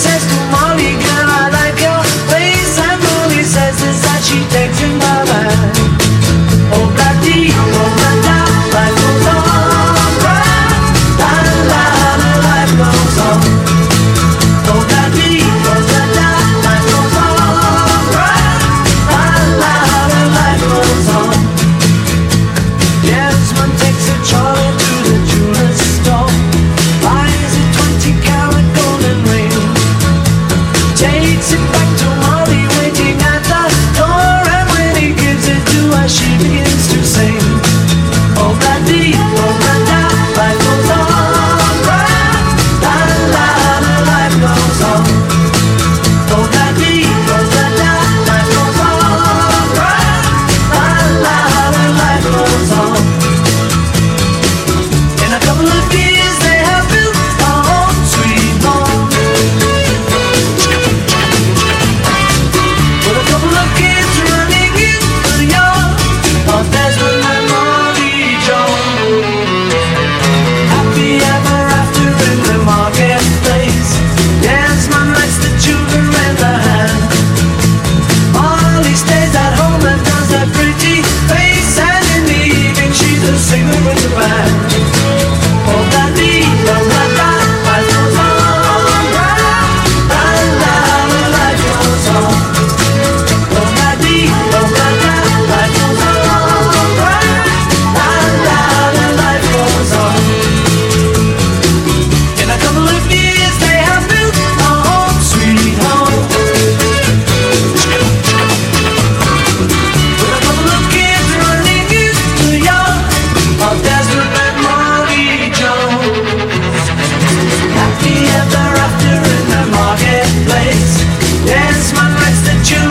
says you